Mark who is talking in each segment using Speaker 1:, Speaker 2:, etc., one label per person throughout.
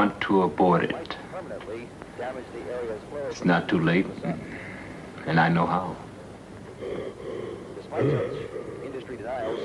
Speaker 1: want to abort it. It's not too late, and I know how.
Speaker 2: Despite such industry denials,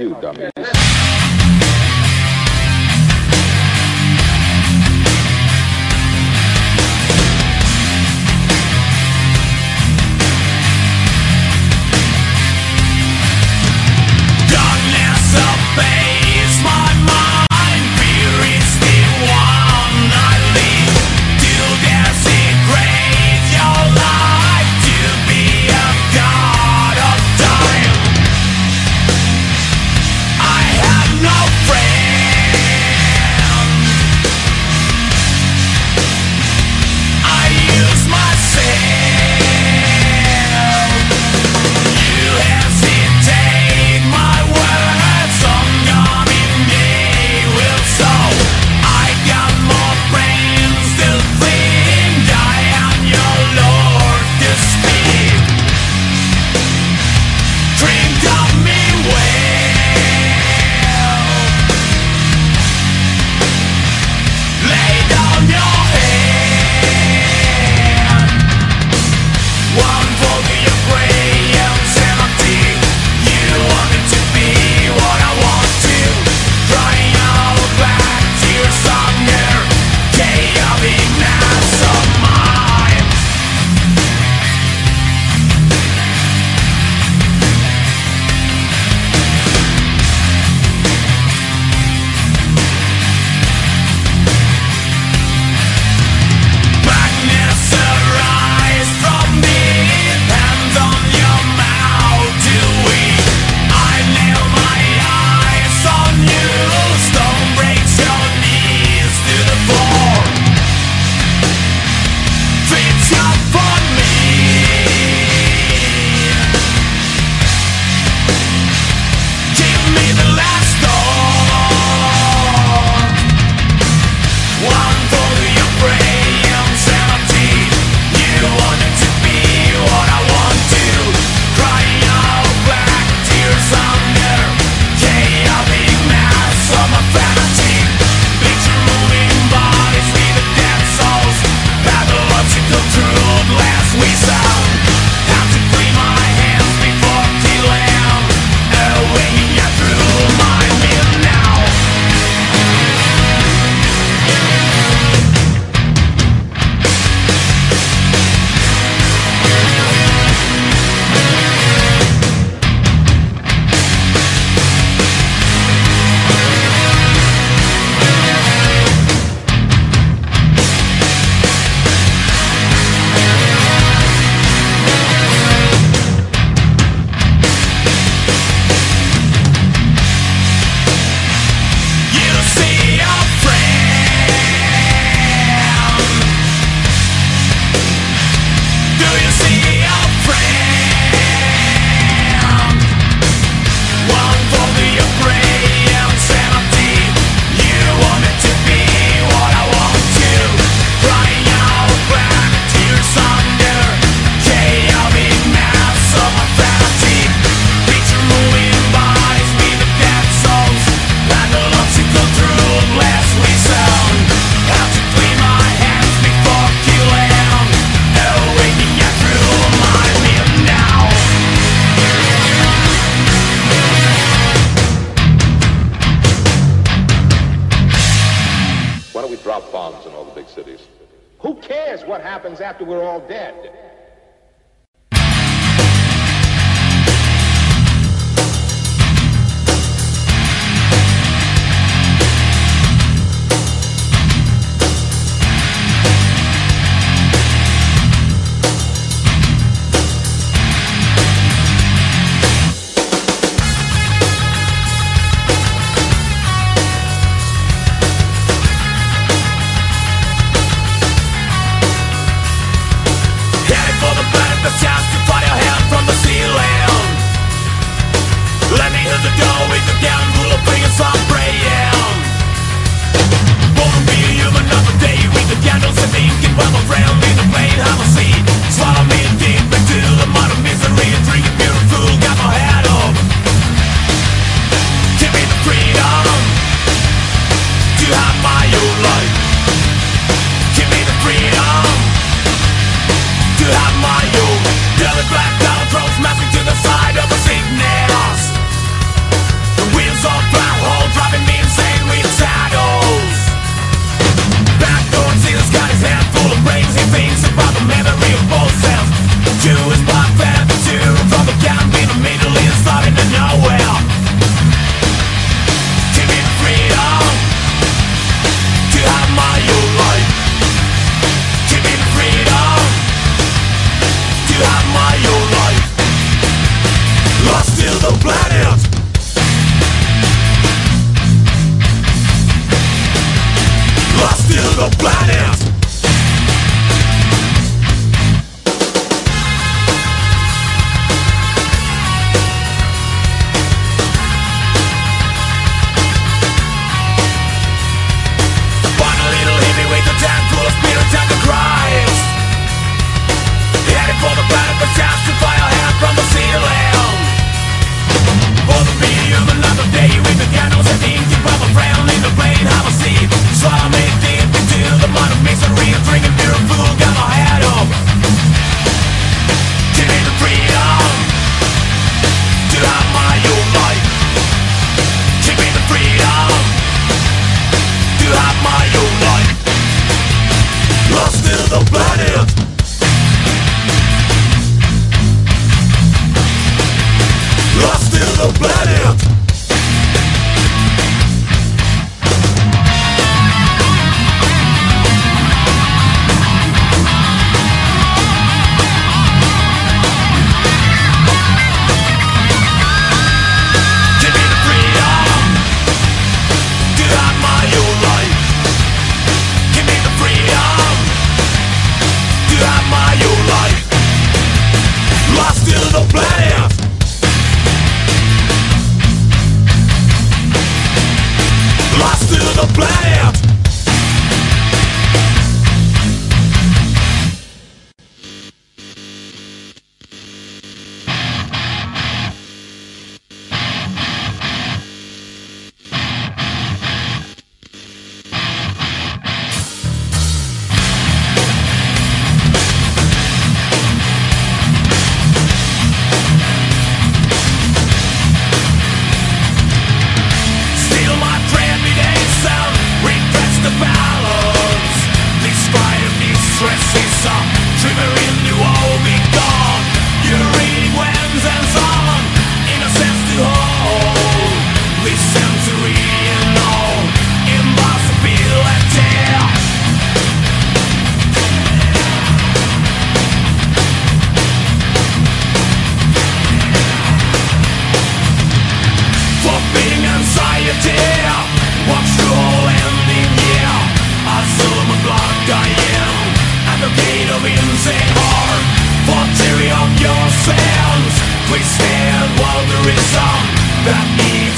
Speaker 3: Rio da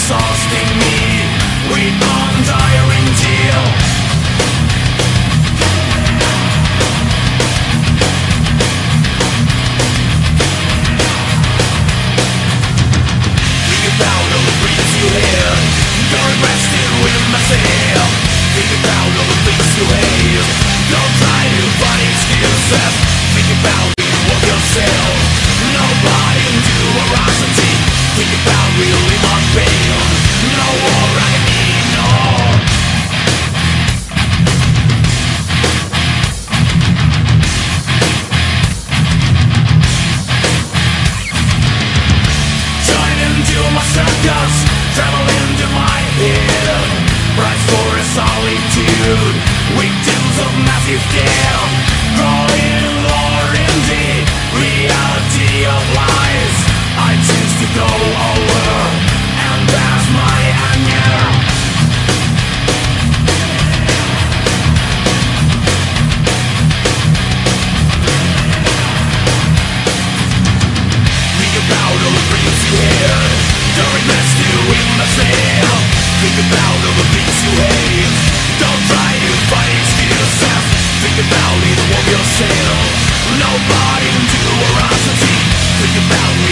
Speaker 3: exhausting
Speaker 2: me. Think about all the you Don't rest it with myself all the things you hate. Don't try to find excuses walk yourself. Nobody do a rock about me.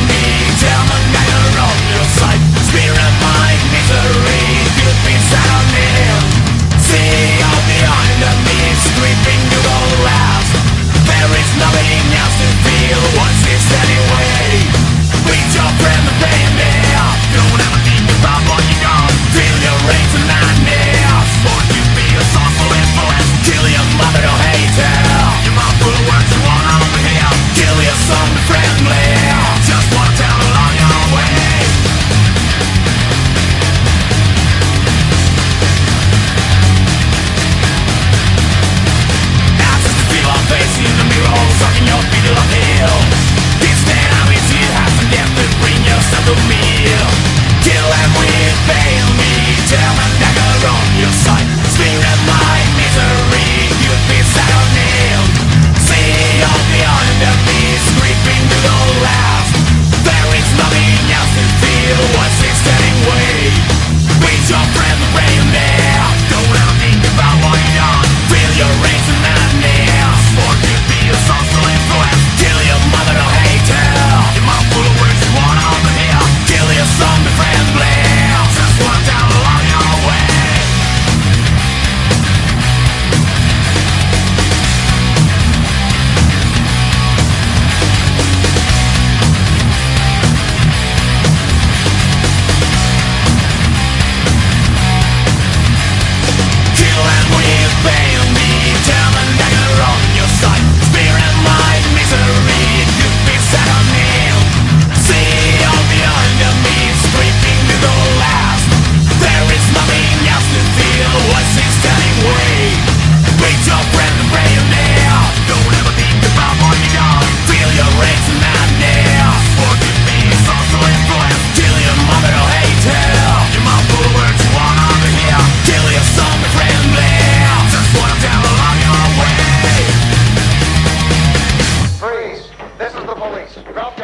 Speaker 2: some to the police. Drop